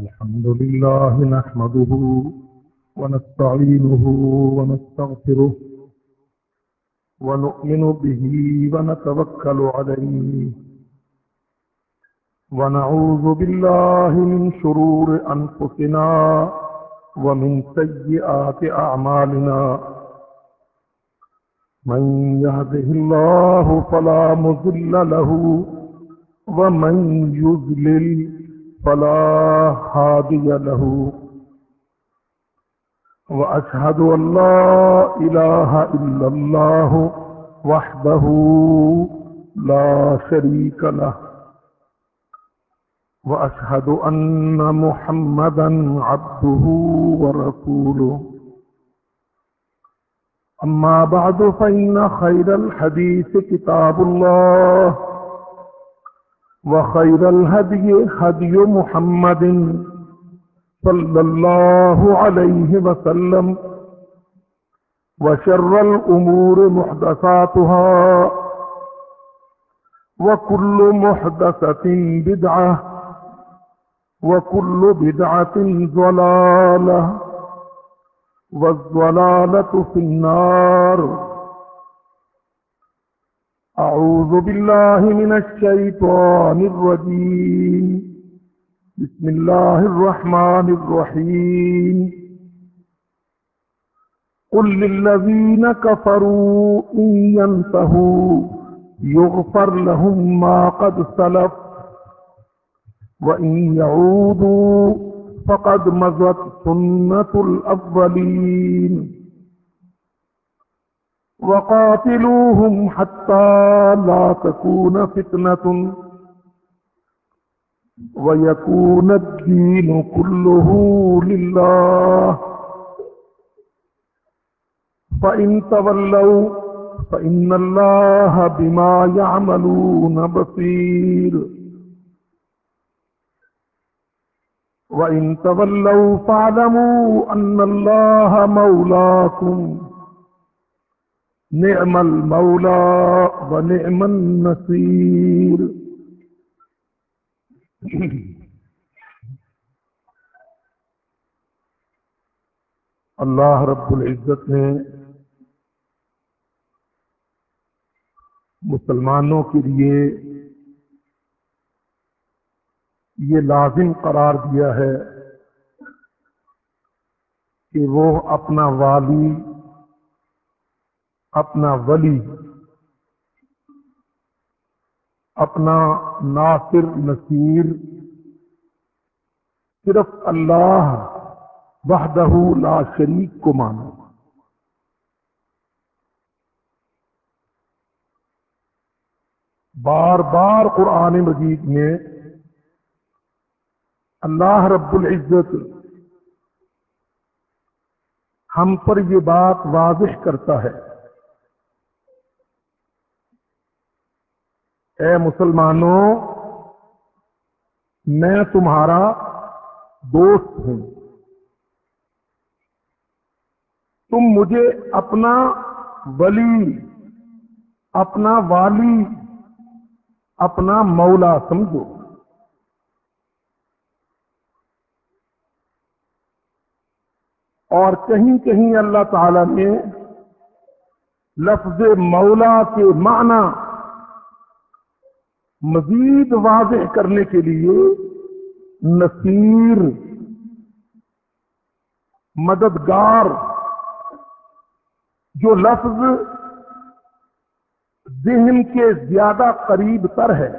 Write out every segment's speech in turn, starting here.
الحمد لله نحمده ونستعينه ونستغفره ونؤمن به ونتوكل عليه ونعوذ بالله من شرور أنفسنا ومن سيئات أعمالنا من يهده الله فلا مذل له ومن يذلل فلا هادي له. وأشهد أن لا إله إلا الله وحده لا شريك له. وأشهد أن محمدا عبده ورسوله. أما بعد فإن خير الحديث كتاب الله. وخير الهدي هدي محمد صلى الله عليه وسلم وشر الأمور محدثاتها وكل محدثة بدعة وكل بدعة ضلالة والضلالة في النار. أعوذ بالله من الشيطان الرجيم. بسم الله الرحمن الرحيم. قل للذين كفروا إن ينتهوا يغفر لهم ما قد سلف وإن يعودوا فقد مزت سنة الأولين. وقاتلوهم حتى لا تكون فتنة. ويكون الدين كله لله. فإن تولوا فإن الله بما يعملون بصير. وإن تولوا فاعلموا أن الله مولاكم. نعم المولى ونعم النصير. اللہ رب العزت نے مسلمانوں کے لیے یہ لازم قرار دیا ہے کہ وہ اپنا والی اپنا ولی، اپنا ناصر نصیر، صرف اللہ وحدہ لا شریک کو مانو بار بار قرآن مجید میں اللہ رب العزت ہم پر یہ بات واضح کرتا ہے۔ اے مسلمانوں، میں تمہارا دوست ہوں۔ تم مجھے اپنا ولی، اپنا والی، اپنا مولا سمجھو۔ اور کہیں کہیں اللہ تعالی نے لفظ مولا کے معنی مزید واضح کرنے کے لیے نصیر، مددگار، جو لفظ ذہن کے زیادہ قریب تر ہے،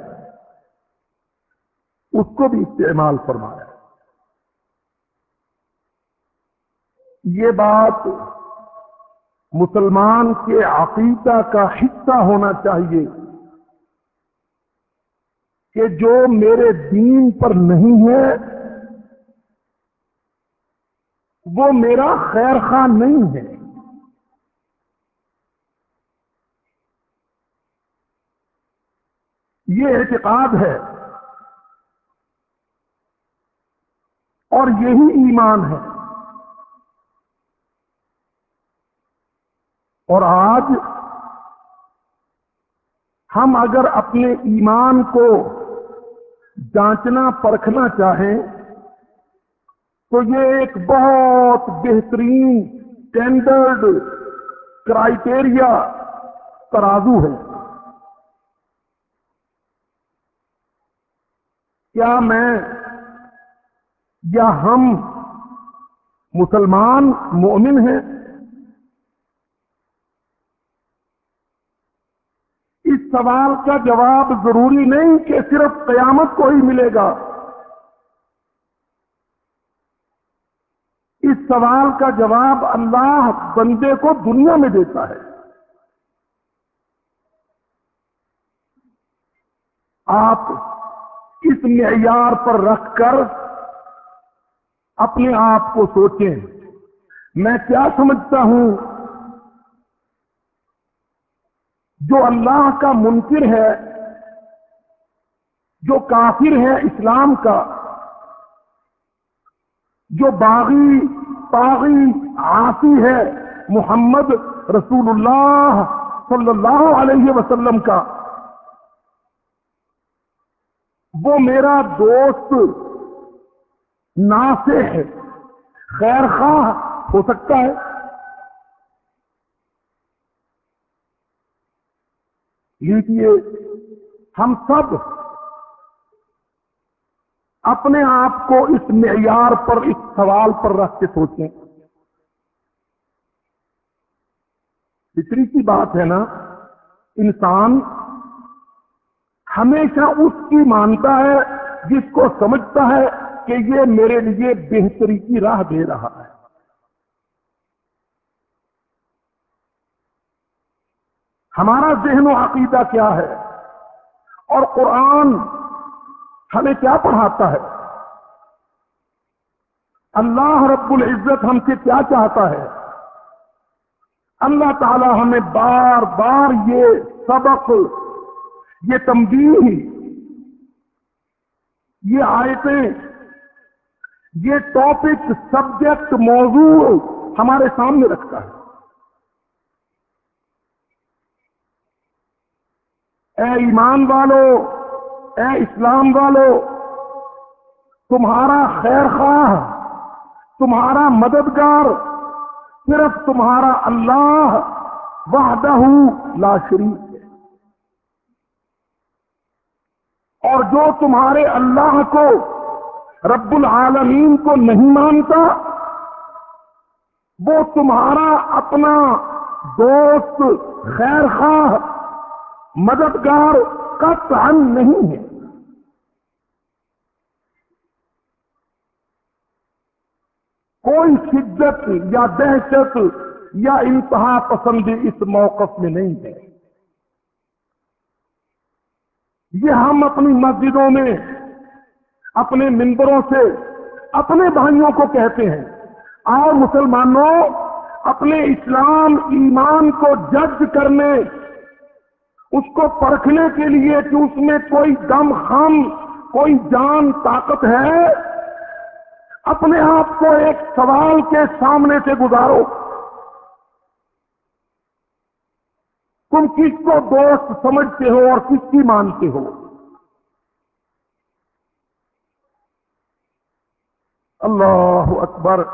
اس کو بھی استعمال فرمایا۔ یہ بات مسلمان کے عقیدہ کا حصہ ہونا چاہیے۔ کہ جو میرے دین پر نہیں ہے، وہ میرا خیر خواہ نہیں ہے۔ یہ اعتقاد ہے۔ اور یہی ایمان ہے۔ اور آج ہم اگر اپنے ایمان کو جانچنا، پرکھنا چاہیں تو یہ ایک بہت بہترین اسٹینڈرڈ کرائٹیریا ترازو ہے۔ کیا میں یا ہم مسلمان مومن ہیں اس سوال کا جواب ضروری نہیں کہ صرف قیامت کو ہی ملے گا۔ اس سوال کا جواب اللہ بندے کو دنیا میں دیتا ہے۔ آپ اس معیار پر رکھ کر اپنے آپ کو سوچیں۔ میں کیا سمجھتا ہوں؟ جو اللہ کا منکر ہے، جو کافر ہے اسلام کا، جو باغی، پاغی آسی ہے محمد رسول اللہ صلی اللہ علیہ وسلم کا۔ وہ میرا دوست ناسے خیر خواہ ہو سکتا ہے۔ لیجیے ہم سب اپنے آپ کو اس معیار پر، اس سوال پر رکھ کے سوچیں۔ فطری کی بات ہے نا، انسان ہمیشہ اس کی مانتا ہے جس کو سمجھتا ہے کہ یہ میرے لیے بہتری کی راہ دے رہا ہے۔ ہمارا ذہن و عقیدہ کیا ہے؟ اور قرآن ہمیں کیا پڑھاتا ہے؟ اللہ رب العزت ہم سے کیا چاہتا ہے؟ اللہ تعالی ہمیں بار بار یہ سبق، یہ تمبی یہ آیتیں، یہ ٹاپک سبجیکٹ موضوع ہمارے سامنے رکھتا ہے۔ اے ایمان والو، اے اسلام والو، تمہارا خیر خواہ، تمہارا مددگار صرف تمہارا اللہ وحدہ لا شریف ہے۔ اور جو تمہارے اللہ کو، رب العالمین کو نہیں مانتا، وہ تمہارا اپنا دوست، خیر خواہ مددگار کا تعن نہیں ہے۔ کوئی شدت یا دہشت یا انتہا پسندی اس موقف میں نہیں ہے۔ یہ ہم اپنی مسجدوں میں، اپنے ممبروں سے، اپنے بھائیوں کو کہتے ہیں۔ آؤ مسلمانوں، اپنے اسلام، ایمان کو جج کرنے اس کو پرکھنے کے لیے کہ اس میں کوئی دم خم، کوئی جان طاقت ہے؟ اپنے آپ کو ایک سوال کے سامنے سے گزارو۔ تم کس کو دوست سمجھتے ہو اور کس کی مانتے ہو؟ اللہ اکبر۔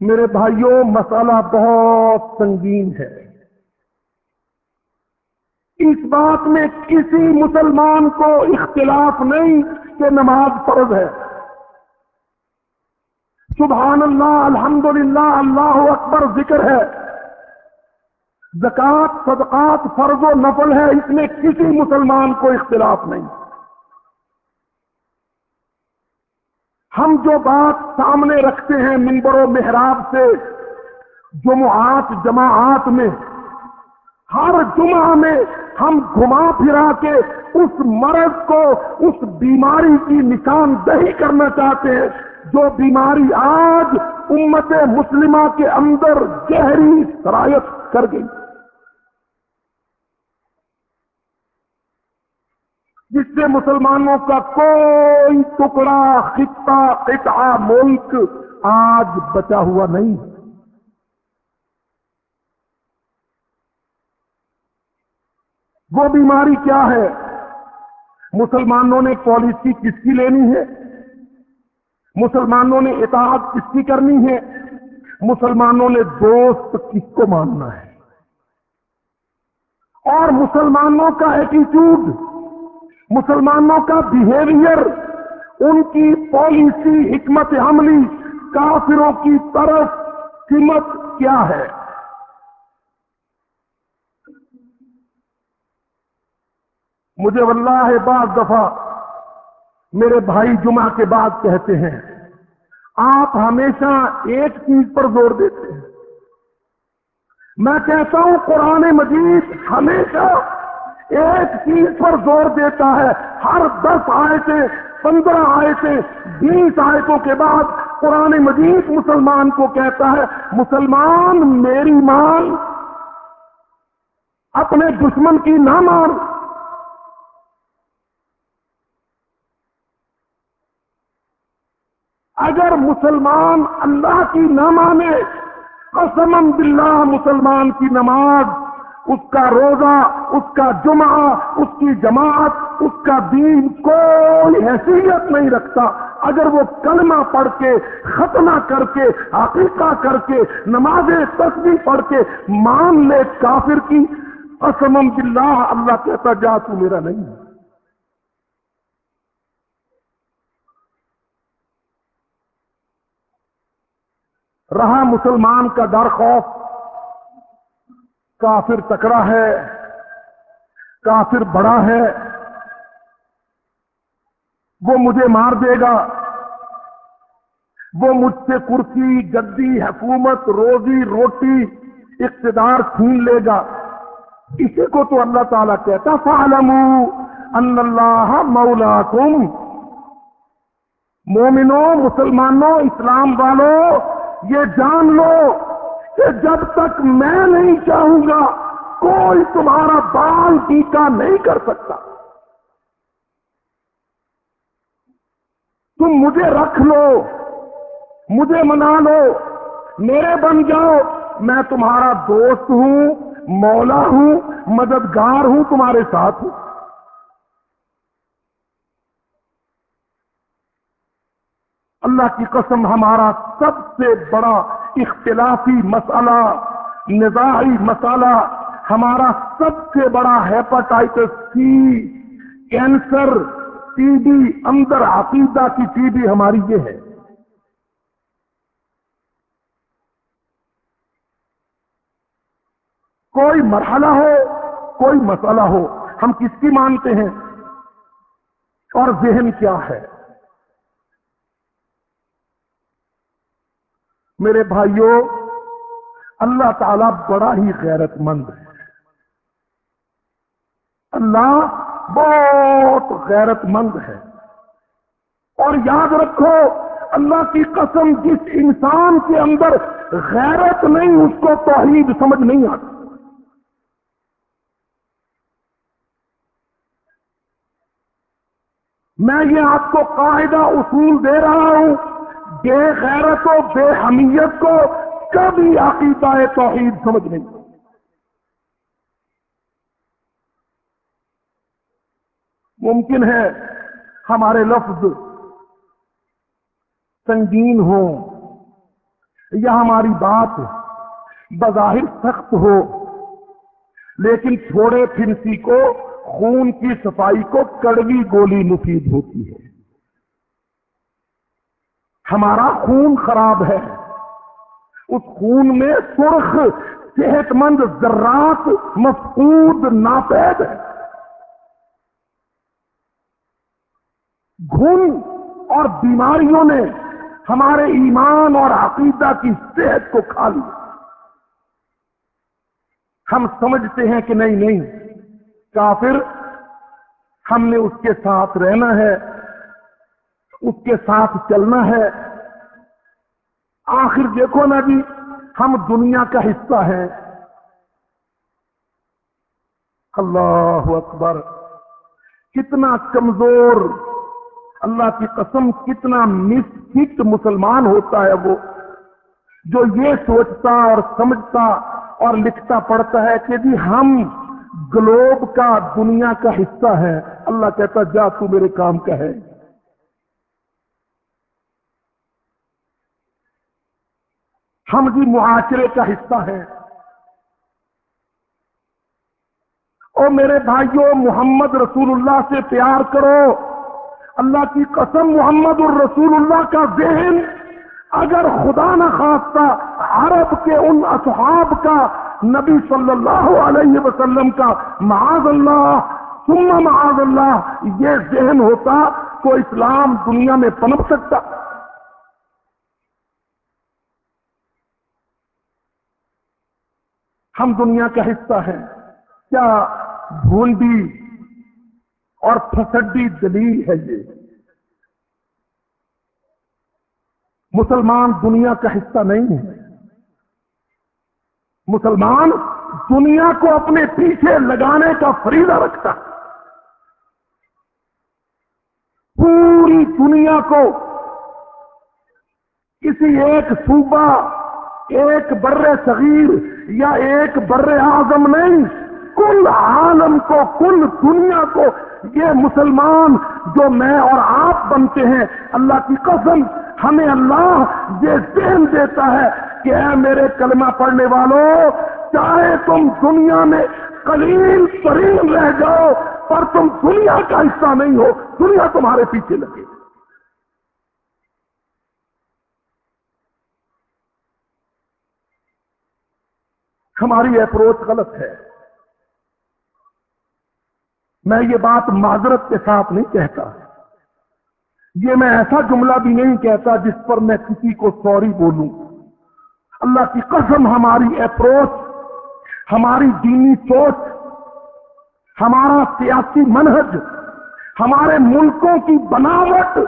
میرے بھائیوں مسئلہ بہت سنگین ہے۔ اس بات میں کسی مسلمان کو اختلاف نہیں کہ نماز فرض ہے۔ سبحان اللہ، الحمدللہ، اللہ اکبر، ذکر ہے۔ زکات صدقات فرض و نفل ہے، اس میں کسی مسلمان کو اختلاف نہیں۔ ہم جو بات سامنے رکھتے ہیں منبر و محراب سے، جمعات جماعت میں ہر جمعہ میں ہم گھما پھرا کے اس مرض کو، اس بیماری کی نشاندہی کرنا چاہتے ہیں، جو بیماری آج امت مسلمہ کے اندر گہری شرائط کر گئی۔ جس سے مسلمانوں کا کوئی ٹکڑا، خطہ، قطعہ ملک آج بچا ہوا نہیں۔ ہے وہ بیماری کیا ہے؟ مسلمانوں نے پالیسی کس کی لینی ہے؟ مسلمانوں نے اطاعت کس کی کرنی ہے؟ مسلمانوں نے دوست کس کو ماننا ہے؟ اور مسلمانوں کا ایٹیچیوڈ مسلمانوں کا بیہیویئر ان کی پالیسی، حکمت عملی، کافروں کی طرف قیمت کیا ہے؟ مجھے واللہ بعض دفعہ میرے بھائی جمعہ کے بعد کہتے ہیں، آپ ہمیشہ ایک چیز پر زور دیتے ہیں۔ میں کہتا ہوں، قرآن مجید ہمیشہ ایک چیز پر زور دیتا ہے۔ ہر دس آیتیں، پندرہ آیتیں، بیس آیتوں کے بعد قرآن مجید مسلمان کو کہتا ہے، مسلمان میری مان، اپنے دشمن کی نہ مان اگر مسلمان اللہ کی نہ مانے قسم باللہ مسلمان کی نماز، اس کا روزہ، اس کا جمعہ، اس کی جماعت، اس کا دین کوئی حیثیت نہیں رکھتا۔ اگر وہ کلمہ پڑھ کے ختمہ کر کے عقیقہ کر کے، نماز تصویر پڑھ کے مان لے کافر کی قسم باللہ اللہ کہتا جا تو میرا نہیں۔ ہے رہا مسلمان کا ڈر خوف، کافر تکڑا ہے، کافر بڑا ہے، وہ مجھے مار دے گا، وہ مجھ سے کرسی گدی حکومت، روزی روٹی، اقتدار چھین لے گا۔ اسی کو تو اللہ تعالیٰ کہتا فالم ان اللہ مولا تم مومنوں، مسلمانوں، اسلام والوں یہ جان لو کہ جب تک میں نہیں چاہوں گا، کوئی تمہارا بال ٹیکا نہیں کر سکتا۔ تم مجھے رکھ لو، مجھے منا لو، میرے بن جاؤ۔ میں تمہارا دوست ہوں، مولا ہوں، مددگار ہوں، تمہارے ساتھ ہوں۔ اللہ کی قسم ہمارا سب سے بڑا اختلافی مسئلہ نظاہی مسئلہ ہمارا سب سے بڑا hepatitis C, cancer T B, اندر عقیدہ کی ٹی بی ہماری یہ ہے۔ کوئی مرحلہ ہو، کوئی مسئلہ ہو، ہم کس کی مانتے ہیں؟ اور ذہن کیا ہے؟ میرے بھائیوں اللہ تعالی بڑا ہی غیرت مند ہے۔ اللہ بہت غیرت مند ہے۔ اور یاد رکھو، اللہ کی قسم جس انسان کے اندر غیرت نہیں، اس کو توحید سمجھ نہیں آتی۔ میں یہ آپ کو قاعدہ اصول دے رہا ہوں۔ بے غیرت و بے حمیت کو کبھی عقیدہ توحید سمجھ نہیں۔ ممکن ہے ہمارے لفظ سنگین ہو یا ہماری بات بظاہر سخت ہو، لیکن چھوڑے پھرسی کو خون کی صفائی کو کڑوی گولی مفید ہوتی ہے۔ ہمارا خون خراب ہے۔ اس خون میں سرخ صحت مند ذرات مفقود، ناپید۔ ہے گھن اور بیماریوں نے ہمارے ایمان اور عقیدہ کی صحت کو کھا لیا۔ ہم سمجھتے ہیں کہ نہیں نہیں، کافر ہم نے اس کے ساتھ رہنا ہے۔ اس کے ساتھ چلنا ہے۔ آخر دیکھو نا جی ہم دنیا کا حصہ ہیں۔ اللہ اکبر، کتنا کمزور۔ اللہ کی قسم، کتنا مس مسلمان ہوتا ہے وہ۔ جو یہ سوچتا اور سمجھتا اور لکھتا پڑتا ہے کہ جی ہم گلوب کا، دنیا کا حصہ ہے اللہ کہتا جا تو میرے کام کا ہے۔ ہم جی معاشرے کا حصہ ہیں۔ اور میرے بھائیوں محمد رسول اللہ سے پیار کرو۔ اللہ کی قسم، محمد الرسول اللہ کا ذہن اگر خدا نہ خواستہ عرب کے ان اصحاب کا، نبی صلی اللہ علیہ وسلم کا معاذ اللہ، ثم معاذ اللہ، یہ ذہن ہوتا تو اسلام دنیا میں پنپ سکتا۔ ہم دنیا کا حصہ ہیں۔ کیا بھونڈی اور پھسڈی دلیل ہے یہ؟ مسلمان دنیا کا حصہ نہیں ہے۔ مسلمان دنیا کو اپنے پیچھے لگانے کا فریضہ رکھتا ہے۔ پوری دنیا کو کسی ایک صوبہ، ایک بر صغیر یا ایک بر اعظم نہیں، کل عالم کو، کل دنیا کو، یہ مسلمان جو میں اور آپ بنتے ہیں، اللہ کی قسم، ہمیں اللہ یہ ذہن دیتا ہے کہ اے میرے کلمہ پڑھنے والوں چاہے تم دنیا میں قلیل ترین رہ جاؤ، پر تم دنیا کا حصہ نہیں ہو، دنیا تمہارے پیچھے لگے۔ ہماری اپروچ غلط ہے۔ میں یہ بات معذرت کے ساتھ نہیں کہتا۔ یہ میں ایسا جملہ بھی نہیں کہتا جس پر میں کسی کو سوری بولوں۔ اللہ کی قسم، ہماری اپروچ، ہماری دینی سوچ، ہمارا سیاسی منہج، ہمارے ملکوں کی بناوٹ،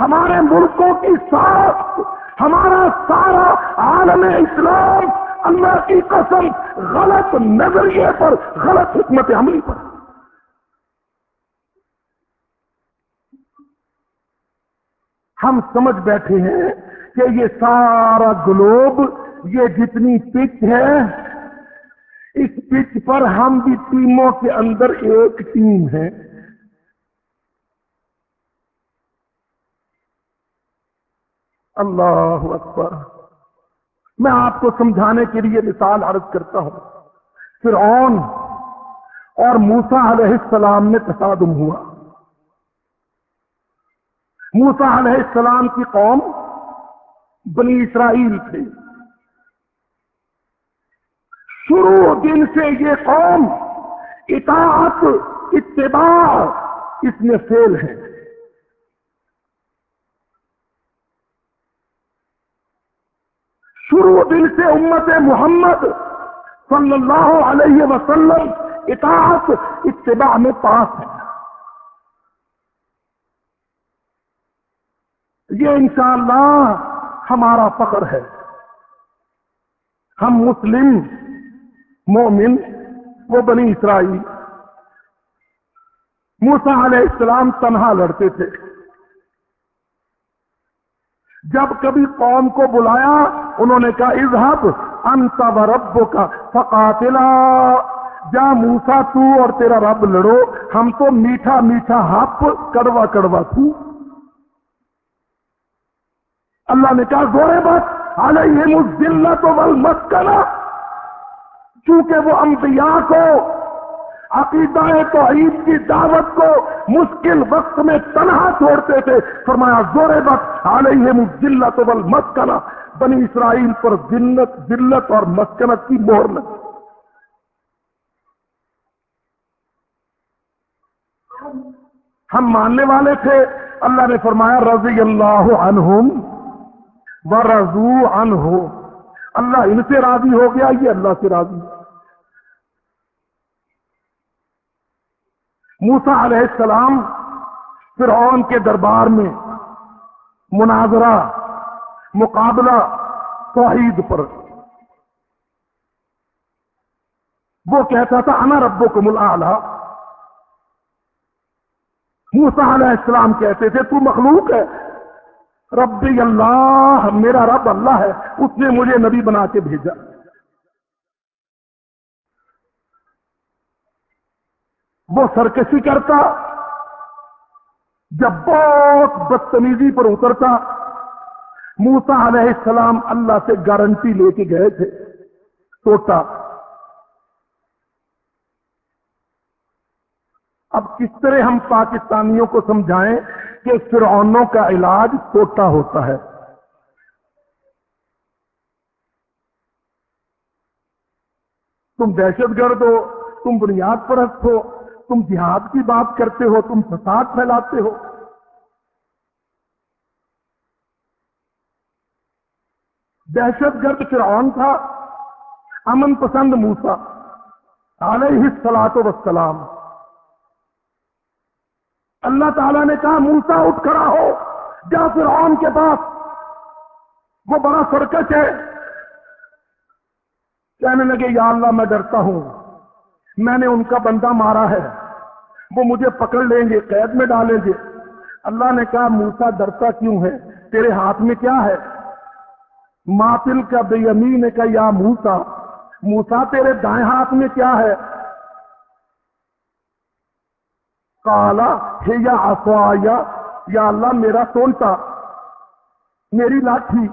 ہمارے ملکوں کی ساخت، ہمارا سارا عالم اسلام اللہ کی قسم غلط نظریے پر، غلط حکمت عملی پر۔ ہم سمجھ بیٹھے ہیں کہ یہ سارا گلوب، یہ جتنی پچ ہے، اس پچ پر ہم بھی ٹیموں کے اندر ایک ٹیم ہے۔ اللہ اکبر۔ میں آپ کو سمجھانے کے لیے مثال عرض کرتا ہوں۔ پھر اور موسا علیہ السلام میں تصادم ہوا۔ موسا علیہ السلام کی قوم بنی اسرائیل تھی۔ شروع دن سے یہ قوم اطاعت، اتباع اس میں فیل ہے۔ شروع دن سے امت محمد صلی اللہ علیہ وسلم اطاعت اتباع میں پاس ہے یہ انشاءاللہ ہمارا فخر ہے ہم مسلم مومن وہ بنی اسرائیل موسا علیہ السلام تنہا لڑتے تھے جب کبھی قوم کو بلایا، انہوں نے کہا اظہب انت و رب کا فقاتلا۔ جا موسا تو اور تیرا رب لڑو، ہم تو میٹھا میٹھا ہپ کڑوا کڑوا تو اللہ نے کہا، زورے بات علیہم الذلت والمسکنہ۔ چونکہ وہ انبیاء کو عقیدہ توحید کی دعوت کو مشکل وقت میں تنہا چھوڑتے تھے۔ فرمایا، زور وقت، علیہم الذلت والمسکنہ۔ بنی اسرائیل پر ذلت ذلت اور مسکنت کی مہر لگی۔ ہم ماننے والے تھے۔ اللہ نے فرمایا، رضی اللہ عنہم رضو ان اللہ ان سے راضی ہو گیا، یہ اللہ سے راضی۔ موسا علیہ السلام فرعون کے دربار میں مناظرہ، مقابلہ، توحید پر۔ وہ کہتا تھا، انا ربو کو ملا موسا علیہ السلام کہتے تھے، تو مخلوق ہے۔ ربی اللہ، میرا رب اللہ ہے، اس نے مجھے نبی بنا کے بھیجا۔ وہ سرکشی کرتا، جب بہت بدتمیزی پر اترتا موسا علیہ السلام اللہ سے گارنٹی لے کے گئے تھے سوٹا اب کس طرح ہم پاکستانیوں کو سمجھائیں کہ فرعونوں کا علاج سوٹا ہوتا ہے۔ تم دہشت گرد ہو تم بنیاد پرست ہو۔ تم جہاد کی بات کرتے ہو، تم فساد پھیلاتے ہو۔ دہشت گرد فرعون تھا، امن پسند موسا علیہ السلاط وسلام اللہ تعالیٰ نے کہا موسا اٹھ کھڑا ہو، جا فرعون کے پاس۔ وہ بڑا سرکش ہے۔ کہنے لگے، یا اللہ، میں ڈرتا ہوں۔ میں نے ان کا بندہ مارا ہے۔ وہ مجھے پکڑ لیں گے، قید میں ڈالیں گے۔ اللہ نے کہا موسا ڈرتا کیوں ہے؟ تیرے ہاتھ میں کیا ہے؟ ماتل کا بے امین کا یا موسا موسا تیرے دائیں ہاتھ میں کیا ہے؟ کالا، ہے یا افوا یا اللہ، میرا سونٹا میری لاٹھی۔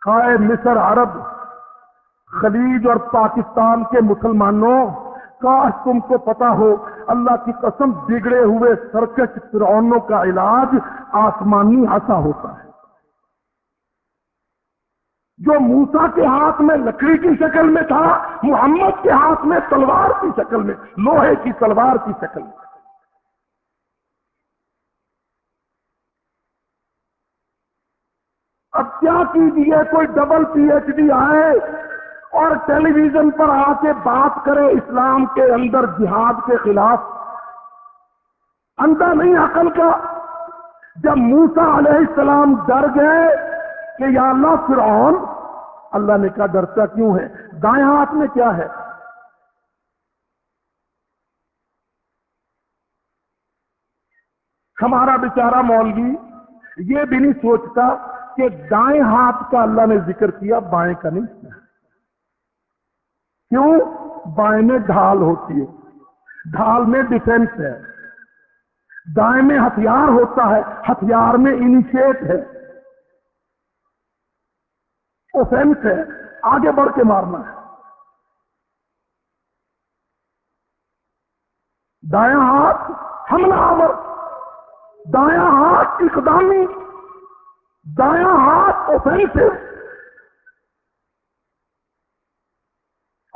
کھائے مصر عرب خلیج اور پاکستان کے مسلمانوں، کاش تم کو پتا ہو، اللہ کی قسم بگڑے ہوئے سرکش فرعونوں کا علاج آسمانی ہسا ہوتا ہے۔ جو موسا کے ہاتھ میں لکڑی کی شکل میں تھا، محمد کے ہاتھ میں تلوار کی شکل میں، لوہے کی تلوار کی شکل میں۔ اب کیا کیجیے کوئی ڈبل پی ایچ ڈی آئے؟ اور ٹیلی ویژن پر آ کے بات کرے اسلام کے اندر جہاد کے خلاف۔ اندر نہیں عقل کا۔ جب موسا علیہ السلام ڈر گئے کہ یا اللہ فرعون، اللہ نے کہا ڈرتا کیوں ہے؟ دائیں ہاتھ میں کیا ہے؟ ہمارا بیچارہ مولوی یہ بھی نہیں سوچتا کہ دائیں ہاتھ کا اللہ نے ذکر کیا، بائیں کا نہیں۔ کیا کیوں بائیں میں ڈھال ہوتی ہے؟ ڈھال میں ڈیفینس ہے۔ دائیں میں ہتھیار ہوتا ہے، ہتھیار میں انیشیٹ ہے۔ اوفینس ہے، آگے بڑھ کے مارنا ہے۔ دایاں ہاتھ حملہ آور، دایاں ہاتھ اقدامی، دایاں ہاتھ اوفینسو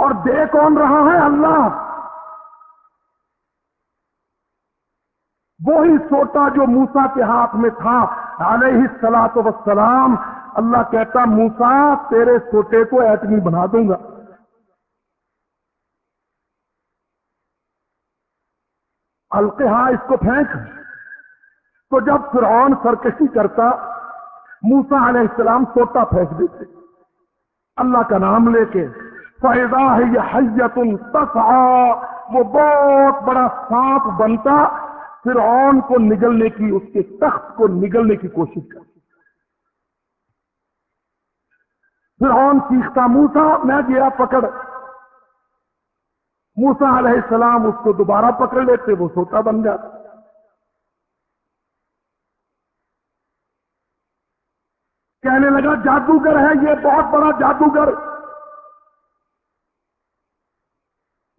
اور دے کون رہا ہے اللہ؟ وہی سوٹا جو موسا کے ہاتھ میں تھا، علیہ السلاط وسلام اللہ کہتا موسا تیرے سوٹے کو ایٹمی بنا دوں گا۔ القحا اس کو پھینک۔ تو جب فرعون سرکشی کرتا موسا علیہ السلام سوٹا پھینک دیتے۔ اللہ کا نام لے کے فائدہ ہے یہ حیت وہ بہت بڑا سانپ بنتا، فرعون کو نگلنے کی، اس کے تخت کو نگلنے کی کوشش کرتی فرعون چیختا موسا میں گیا پکڑ۔ موسا علیہ السلام اس کو دوبارہ پکڑ لیتے، وہ سوتا بن جاتا۔ کہنے لگا، جادوگر ہے یہ، بہت بڑا جادوگر۔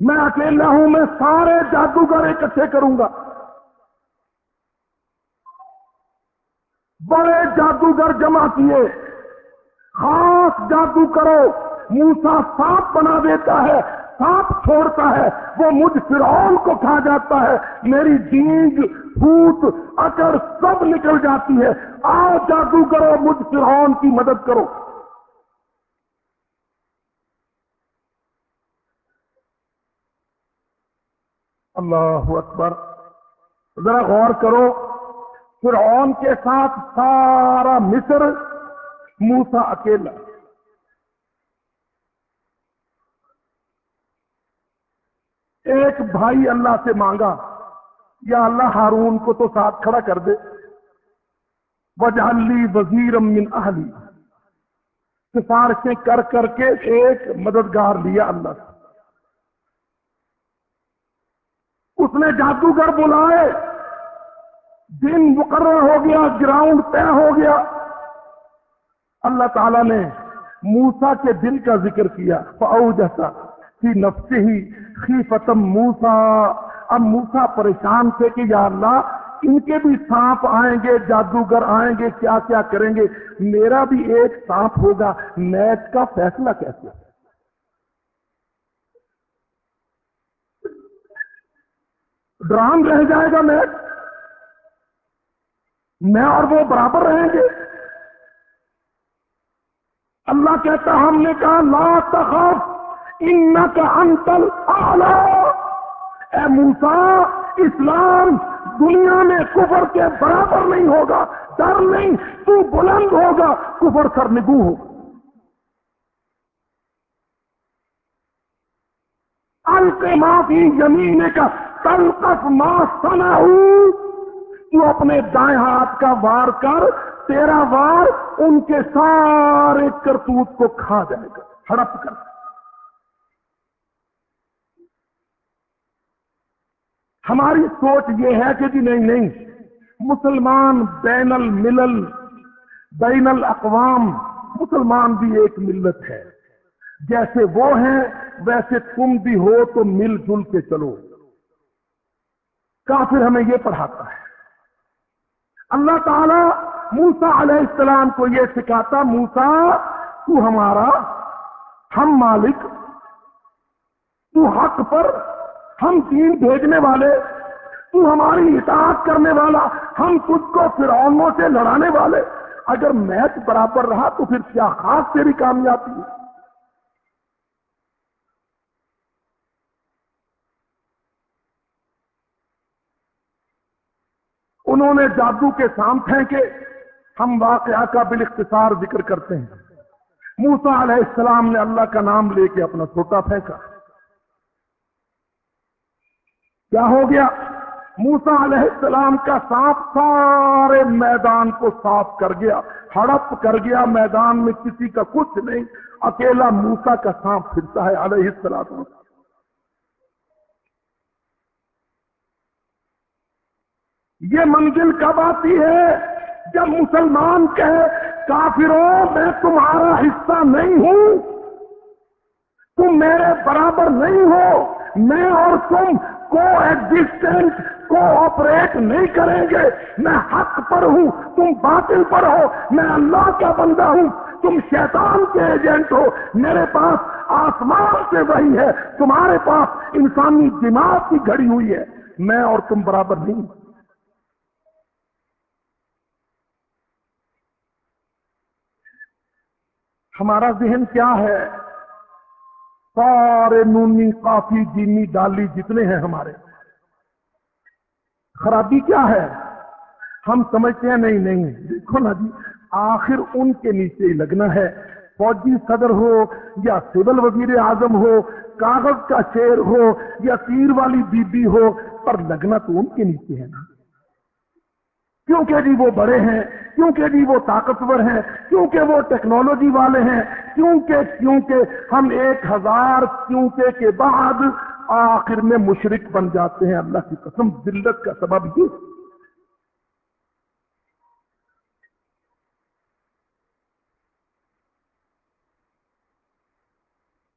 میں اکیلا ہوں، میں سارے جادوگر اکٹھے کروں گا۔ بڑے جادوگر جمع کیے۔ خاص جادو کرو۔ موسا سانپ بنا دیتا ہے، سانپ چھوڑتا ہے۔ وہ مجھ فرعون کو کھا جاتا ہے۔ میری جینگ پھوت اکڑ سب نکل جاتی ہے۔ آؤ جادو کرو، مجھ فرعون کی مدد کرو۔ اللہ اکبر۔ ذرا غور کرو، فرعون کے ساتھ سارا مصر موسا اکیلا۔ ایک بھائی اللہ سے مانگا، یا اللہ ہارون کو تو ساتھ کھڑا کر دے۔ وجالی وزیر من اہلی۔ سفارشیں کر کر کے ایک مددگار لیا اللہ سے۔ اس نے جادوگر بلائے۔ دن مقرر ہو گیا، گراؤنڈ طے ہو گیا۔ اللہ تعالیٰ نے موسا کے دل کا ذکر کیا فاؤ جیسا کہ نفس ہی خی فتم موسا اب موسا پریشان تھے کہ یا اللہ، ان کے بھی سانپ آئیں گے، جادوگر آئیں گے، کیا کیا کریں گے؟ میرا بھی ایک سانپ ہوگا نیٹ کا فیصلہ کیسے؟ ڈرام رہ جائے گا میچ۔ میں اور وہ برابر رہیں گے۔ اللہ کہتا ہم نے کہا، لا تخف ان کا انتل اے موسا اسلام دنیا میں کفر کے برابر نہیں ہوگا، ڈر نہیں، تو بلند ہوگا، کفر سر نگو ہو۔ الکے معافی زمین کا تلقف ما سنا تو اپنے دائیں ہاتھ کا وار کر، تیرا وار ان کے سارے کرتوت کو کھا جائے گا، ہڑپ کر۔ ہماری سوچ یہ ہے کہ جی نہیں نہیں، مسلمان بین الملل، بین الاقوام، مسلمان بھی ایک ملت ہے۔ جیسے وہ ہیں، ویسے تم بھی ہو تو مل جل کے چلو۔ کافر ہمیں یہ پڑھاتا ہے۔ اللہ تعالی موسا علیہ السلام کو یہ سکھاتا موسا تو ہمارا ہم مالک، تو حق پر ہم دین بھیجنے والے، تو ہماری اطاعت کرنے والا، ہم تجھ کو فرعونوں سے لڑانے والے۔ اگر میچ برابر رہا تو پھر کیا خاص تیری کامیابی؟ ہے انہوں نے جادو کے سام پھینکے، ہم واقعہ کا بال اختصار ذکر کرتے ہیں۔ موسا علیہ السلام نے اللہ کا نام لے کے اپنا چھوٹا پھینکا۔ کیا ہو گیا؟ موسا علیہ السلام کا سانپ سارے میدان کو صاف کر گیا، ہڑپ کر گیا۔ میدان میں کسی کا کچھ نہیں، اکیلا موسا کا سانپ پھرتا ہے علیہ السلام۔ یہ منزل کب آتی ہے؟ جب مسلمان کہے، کافروں، میں تمہارا حصہ نہیں ہوں۔ تم میرے برابر نہیں ہو۔ میں اور تم کو ایگزٹینٹ کو آپریٹ نہیں کریں گے۔ میں حق پر ہوں، تم باطل پر ہو۔ میں اللہ کا بندہ ہوں۔ تم شیطان کے ایجنٹ ہو۔ میرے پاس آسمان سے وہی ہے۔ تمہارے پاس انسانی دماغ کی گھڑی ہوئی ہے۔ میں اور تم برابر نہیں۔ ہمارا ذہن کیا ہے؟ سارے نونی کافی جینی ڈالی جتنے ہیں ہمارے۔ خرابی کیا ہے؟ ہم سمجھتے ہیں نہیں نہیں۔ دیکھو نا جی آخر ان کے نیچے ہی لگنا ہے۔ فوجی صدر ہو یا سول وزیر اعظم ہو، کاغذ کا شیر ہو یا تیر والی بی بی ہو، پر لگنا تو ان کے نیچے ہے نا۔ کیونکہ جی وہ بڑے ہیں، کیونکہ جی وہ طاقتور ہیں، کیونکہ وہ ٹیکنالوجی والے ہیں، کیونکہ کیونکہ ہم ایک ہزار کیونکہ کے بعد آخر میں مشرق بن جاتے ہیں۔ اللہ کی قسم دلت کا سبب یہ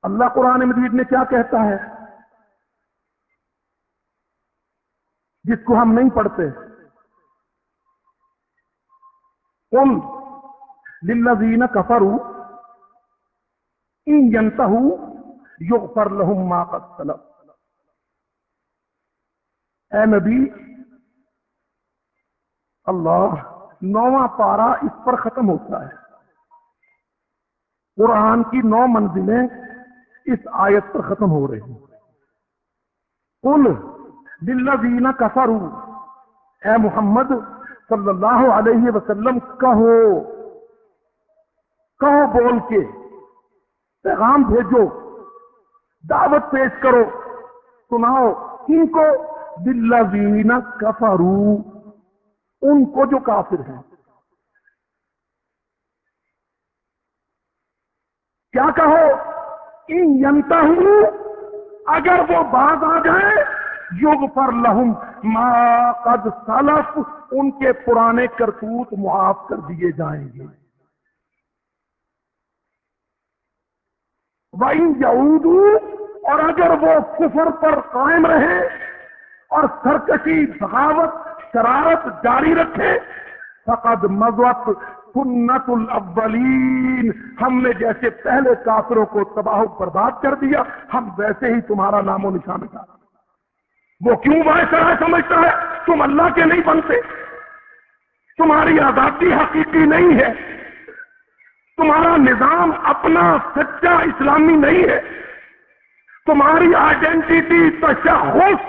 اللہ قرآن مجید میں کیا کہتا ہے؟ جس کو ہم نہیں پڑھتے۔ للذین کفروا ان ينتهوا یغفر لهم ما قد سلف. اے نبی، اللہ نواں پارا اس پر ختم ہوتا ہے۔ قرآن کی نو منزلیں اس آیت پر ختم ہو رہی ہیں۔ قل للذین کفروا، اے محمد صلی اللہ علیہ وسلم کہو کہو بول کے، پیغام بھیجو، دعوت پیش کرو، سناؤ، ان کو دلین کفرو، ان کو جو کافر ہیں۔ کیا کہو؟ ان جنتا ہوں اگر وہ باز آ جائے یوگ پر لہم ما قد سلف ان کے پرانے کرتوت معاف کر دیے جائیں گے۔ وہی اور اگر وہ کفر پر قائم رہے اور سرکشی، بغاوت، شرارت جاری رکھے فقد مزوت سنت الاولین۔ ہم نے جیسے پہلے کافروں کو تباہ برباد کر دیا، ہم ویسے ہی تمہارا نام و نشان کا وہ کیوں ویسا سمجھتا ہے؟ تم اللہ کے نہیں بنتے۔ تمہاری آزادی حقیقی نہیں ہے۔ تمہارا نظام اپنا سچا اسلامی نہیں ہے۔ تمہاری آئیڈینٹی تشخص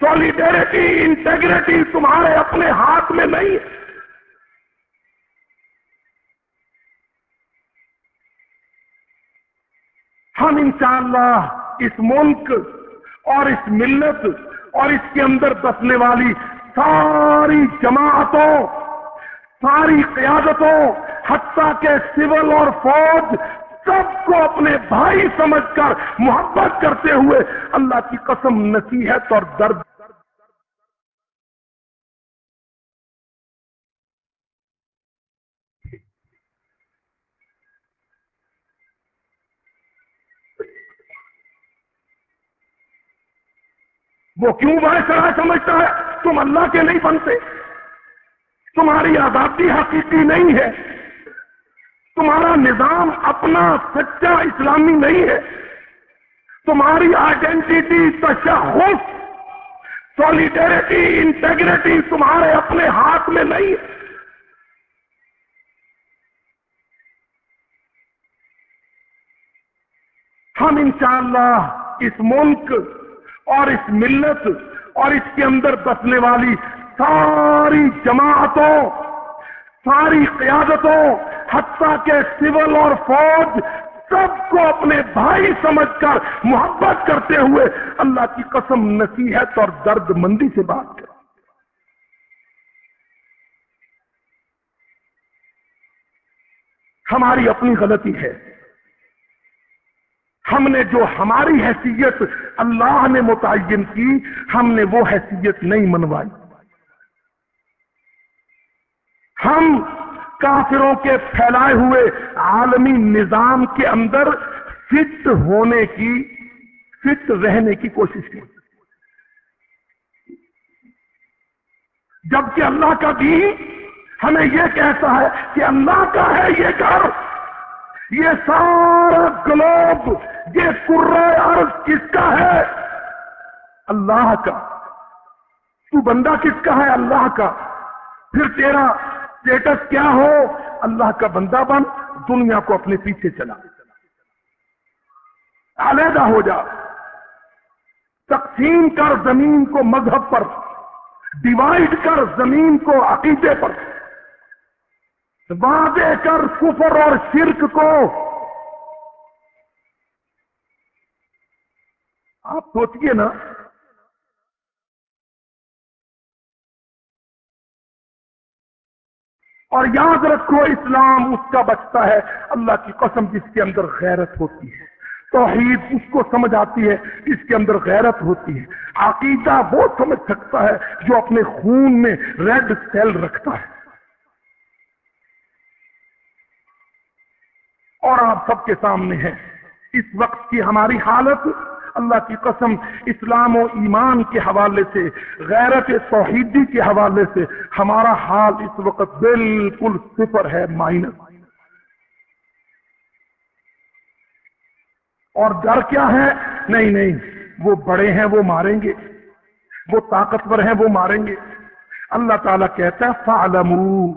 سولیڈیرٹی انٹیگریٹی تمہارے اپنے ہاتھ میں نہیں ہے۔ ہم انشاءاللہ اس ملک اور اس ملت اور اس کے اندر بسنے والی ساری جماعتوں، ساری قیادتوں، حتیٰ کے سول اور فوج سب کو اپنے بھائی سمجھ کر محبت کرتے ہوئے اللہ کی قسم نصیحت اور درد وہ کیوں بڑے سمجھتا ہے؟ تم اللہ کے نہیں بنتے۔ تمہاری آزادی حقیقی نہیں ہے۔ تمہارا نظام اپنا سچا اسلامی نہیں ہے۔ تمہاری آئیڈینٹی تشخص سولیڈیرٹی انٹیگریٹی تمہارے اپنے ہاتھ میں نہیں ہے۔ ہم انشاءاللہ اس ملک اور اس ملت اور اس کے اندر بسنے والی ساری جماعتوں، ساری قیادتوں، حتیٰ کے سول اور فوج سب کو اپنے بھائی سمجھ کر محبت کرتے ہوئے اللہ کی قسم نصیحت اور درد مندی سے بات کر ہماری اپنی غلطی ہے۔ ہم نے جو ہماری حیثیت اللہ نے متعین کی، ہم نے وہ حیثیت نہیں منوائی۔ ہم کافروں کے پھیلائے ہوئے عالمی نظام کے اندر فٹ ہونے کی، فٹ رہنے کی کوشش کی۔ جبکہ اللہ کا دین ہمیں یہ کہتا ہے کہ اللہ کا ہے یہ گھر، یہ سارا گلوب یہ عرض کس کا ہے؟ اللہ کا۔ تو بندہ کس کا ہے؟ اللہ کا۔ پھر تیرا اسٹیٹس کیا ہو؟ اللہ کا بندہ بن، دنیا کو اپنے پیچھے چلا۔ علیحدہ ہو جا۔ تقسیم کر زمین کو مذہب پر ڈیوائڈ کر زمین کو عقیدے پر۔ وعدے کر کفر اور شرک کو آپ سوچئے نا اور یاد رکھو اسلام اس کا بچتا ہے اللہ کی قسم جس کے اندر غیرت ہوتی ہے توحید اس کو سمجھ آتی ہے جس کے اندر غیرت ہوتی ہے عقیدہ وہ سمجھ سکتا ہے جو اپنے خون میں ریڈ سیل رکھتا ہے اور آپ سب کے سامنے ہے اس وقت کی ہماری حالت اللہ کی قسم اسلام و ایمان کے حوالے سے، غیرت توحیدی کے حوالے سے ہمارا حال اس وقت بالکل صفر ہے، مائنس۔ اور ڈر کیا ہے؟ نہیں نہیں، وہ بڑے ہیں، وہ ماریں گے۔ وہ طاقتور ہیں، وہ ماریں گے۔ اللہ تعالیٰ کہتا ہے فعلمو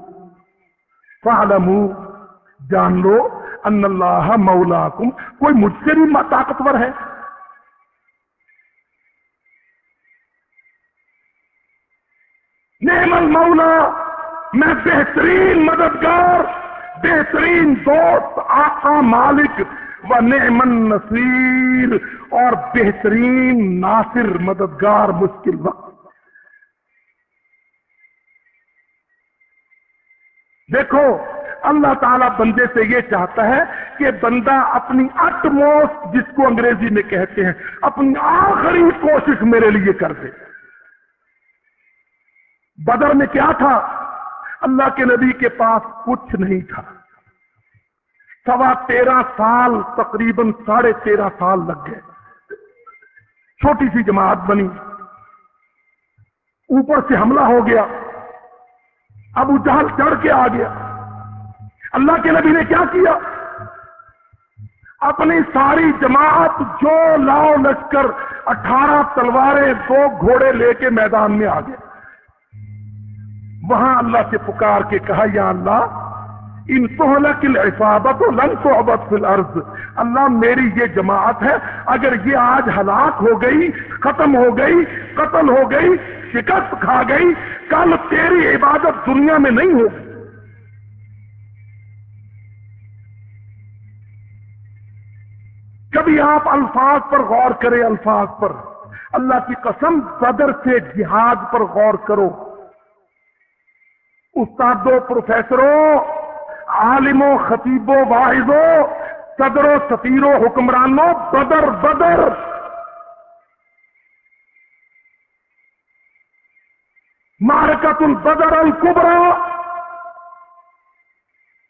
فعلمو جان لو ان اللہ مولاکم۔ کوئی مجھ سے بھی طاقتور ہے؟ نعم المولا، میں بہترین مددگار، بہترین دوست، آقا مالک و نعم النصیر اور بہترین ناصر مددگار مشکل وقت۔ دیکھو، اللہ تعالیٰ بندے سے یہ چاہتا ہے کہ بندہ اپنی اٹ موسٹ جس کو انگریزی میں کہتے ہیں، اپنی آخری کوشش میرے لیے کر دے۔ بدر میں کیا تھا؟ اللہ کے نبی کے پاس کچھ نہیں تھا۔ سوا تیرہ سال، تقریباً ساڑھے تیرہ سال لگ گئے۔ چھوٹی سی جماعت بنی۔ اوپر سے حملہ ہو گیا۔ ابو جہل چڑھ کے آ گیا۔ اللہ کے نبی نے کیا کیا؟ اپنی ساری جماعت جو لاؤ لشکر، اٹھارہ تلواریں، دو گھوڑے لے کے میدان میں آ گئے۔ وہاں اللہ سے پکار کے کہا، یا اللہ، ان العفابت لن صحبت فی الارض. اللہ، میری یہ جماعت ہے، اگر یہ آج ہلاک ہو گئی، ختم ہو گئی، قتل ہو گئی، شکست کھا گئی، کل تیری عبادت دنیا میں نہیں ہوگی. کبھی آپ الفاظ پر غور کریں، الفاظ پر. اللہ کی قسم، صدر سے جہاد پر غور کرو. استادوں پروفیسروں عالموں خطیبوں واحدوں صدروں سفیروں حکمرانوں بدر بدر! مارکت البدر القبرا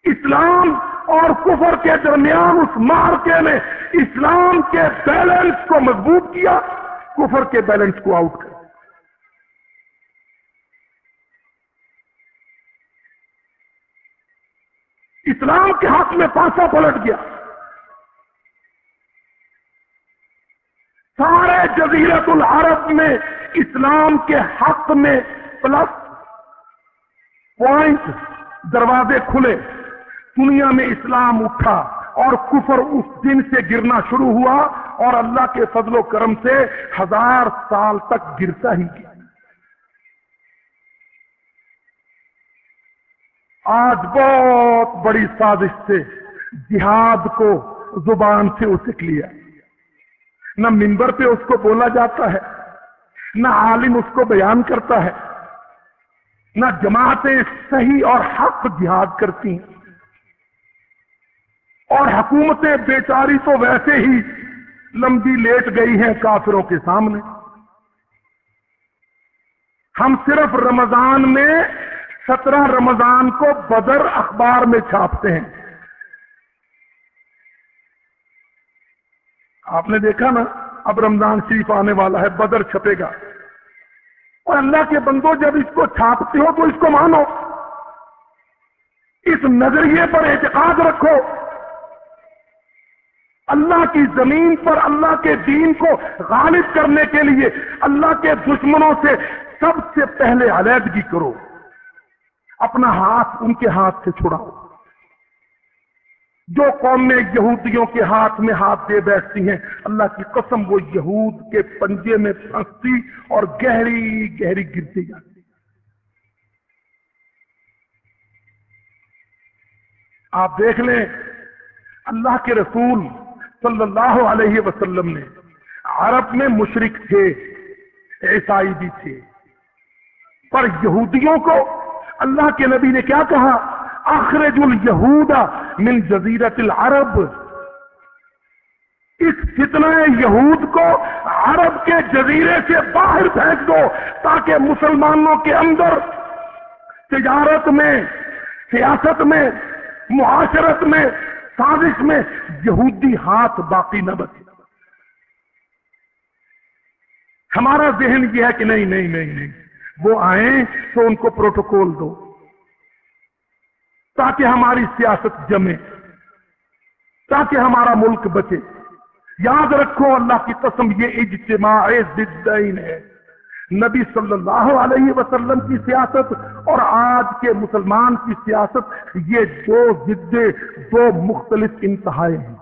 اسلام اور کفر کے درمیان اس مارکے نے اسلام کے بیلنس کو مضبوط کیا، کفر کے بیلنس کو آؤٹ کر اسلام کے حق میں پاسا پلٹ گیا۔ سارے جزیرت العرب میں اسلام کے حق میں پلس پوائنٹ دروازے کھلے۔ دنیا میں اسلام اٹھا اور کفر اس دن سے گرنا شروع ہوا اور اللہ کے فضل و کرم سے ہزار سال تک گرتا ہی گیا۔ آج بہت بڑی سازش سے جہاد کو زبان سے اسک لیا۔ نہ ممبر پہ اس کو بولا جاتا ہے، نہ عالم اس کو بیان کرتا ہے، نہ جماعتیں صحیح اور حق جہاد کرتی ہیں۔ اور حکومتیں بیچاری تو ویسے ہی لمبی لیٹ گئی ہیں کافروں کے سامنے۔ ہم صرف رمضان میں سترہ رمضان کو بدر اخبار میں چھاپتے ہیں۔ آپ نے دیکھا نا، اب رمضان شریف آنے والا ہے، بدر چھپے گا۔ اور اللہ کے بندو، جب اس کو چھاپتے ہو تو اس کو مانو۔ اس نظریے پر اعتقاد رکھو۔ اللہ کی زمین پر اللہ کے دین کو غالب کرنے کے لیے اللہ کے دشمنوں سے سب سے پہلے علیحدگی کرو۔ اپنا ہاتھ ان کے ہاتھ سے چھڑاؤ۔ جو قومیں یہودیوں کے ہاتھ میں ہاتھ دے بیٹھتی ہیں، اللہ کی قسم وہ یہود کے پنجے میں پھنستی اور گہری گہری گرتی جاتی۔ آپ دیکھ لیں، اللہ کے رسول صلی اللہ علیہ وسلم نے عرب میں مشرق تھے، عیسائی بھی تھے، پر یہودیوں کو اللہ کے نبی نے کیا کہا؟ اخرج الہود من جزیرت العرب۔ اس فتنہ یہود کو عرب کے جزیرے سے باہر پھینک دو تاکہ مسلمانوں کے اندر تجارت میں، سیاست میں، معاشرت میں، سازش میں یہودی ہاتھ باقی نہ بچے۔ ہمارا ذہن یہ ہے کہ نہیں نہیں نہیں نہیں۔ وہ آئیں تو ان کو پروٹوکول دو تاکہ ہماری سیاست جمے، تاکہ ہمارا ملک بچے۔ یاد رکھو، اللہ کی قسم، یہ اجتماع زدین ہے۔ نبی صلی اللہ علیہ وسلم کی سیاست اور آج کے مسلمان کی سیاست، یہ دو ضدے، دو مختلف انتہائے ہیں۔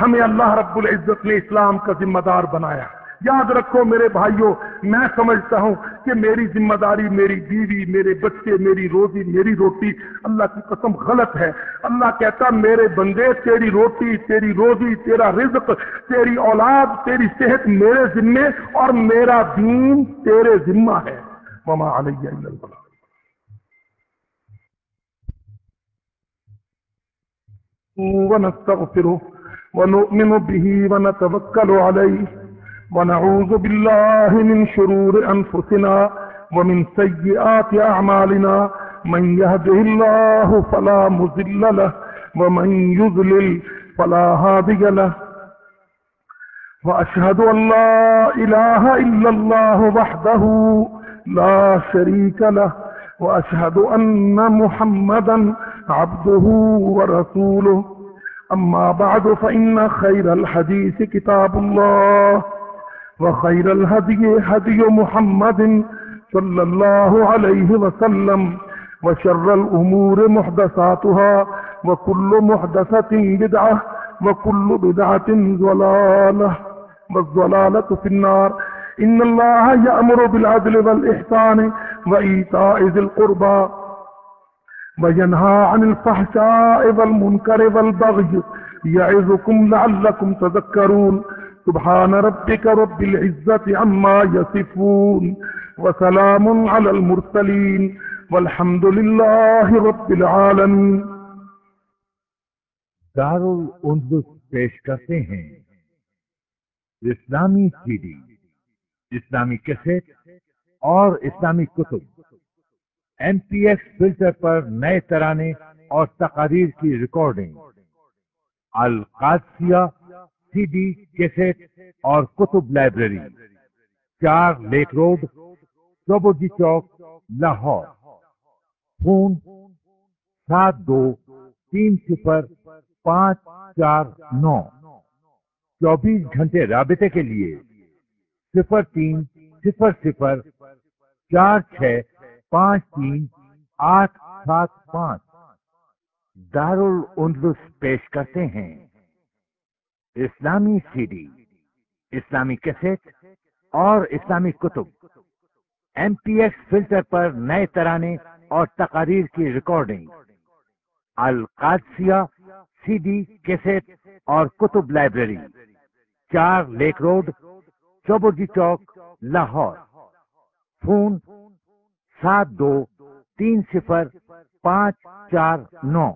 ہمیں اللہ رب العزت نے اسلام کا ذمہ دار بنایا۔ یاد رکھو میرے بھائیوں میں سمجھتا ہوں کہ میری ذمہ داری، میری بیوی، میرے بچے، میری روزی، میری روٹی اللہ کی قسم غلط ہے۔ اللہ کہتا، میرے بندے، تیری روٹی، تیری روزی، تیرا رزق، تیری اولاد، تیری صحت میرے ذمے اور میرا دین تیرے ذمہ ہے۔ مما علیہ ونستغفره ونؤمن به ونتوكل عليه ونعوذ بالله من شرور أنفسنا ومن سيئات أعمالنا. من يهده الله فلا مزل له ومن يذلل فلا هادي له. وأشهد أن لا إله إلا الله وحده لا شريك له. وأشهد أن محمدا عبده ورسوله. أما بعد فإن خير الحديث كتاب الله. وخير الهدي هدي محمد صلى الله عليه وسلم وشر الأمور محدثاتها وكل محدثة بدعة وكل بدعة ضلالة والضلالة في النار. إن الله يأمر بالعدل والإحسان وإيتاء ذي القربى وينهى عن الفحشاء والمنكر والبغي يعظكم لعلكم تذكرون. سبحان ربك رب العزة عما يصفون وسلام على المرسلين والحمد لله رب العالمين. دارالعندس پیش کرتے ہیں. اسلامی سی ڈی اسلامی کیسٹ اور اسلامی کتب. ایم پی ایکس فلٹر پر نئے ترانے اور تقاریر کی ریکارڈنگ. القادسیہ سی ڈی کیسٹ اور کتب لائبریری۔ چار لیک روڈ چوبوجی چوک، لاہور۔ فون سات دو، تین صفر پانچ چار نو۔ چوبیس گھنٹے رابطے کے لیے صفر تین، صفر صفر، چار چھ، پانچ تین، آٹھ سات پانچ۔ دارالعندلس پیش کرتے ہیں۔ اسلامی سی ڈی، اسلامی کیسٹ اور اسلامی کتب۔ ایم پی ایکس فلٹر پر نئے ترانے اور تقاریر کی ریکارڈنگ۔ القادسیہ سی ڈی کیسٹ اور کتب لائبریری۔ چار لیک روڈ، چوبوجی چوک، لاہور۔ فون سات دو تین صفر پانچ چار نو۔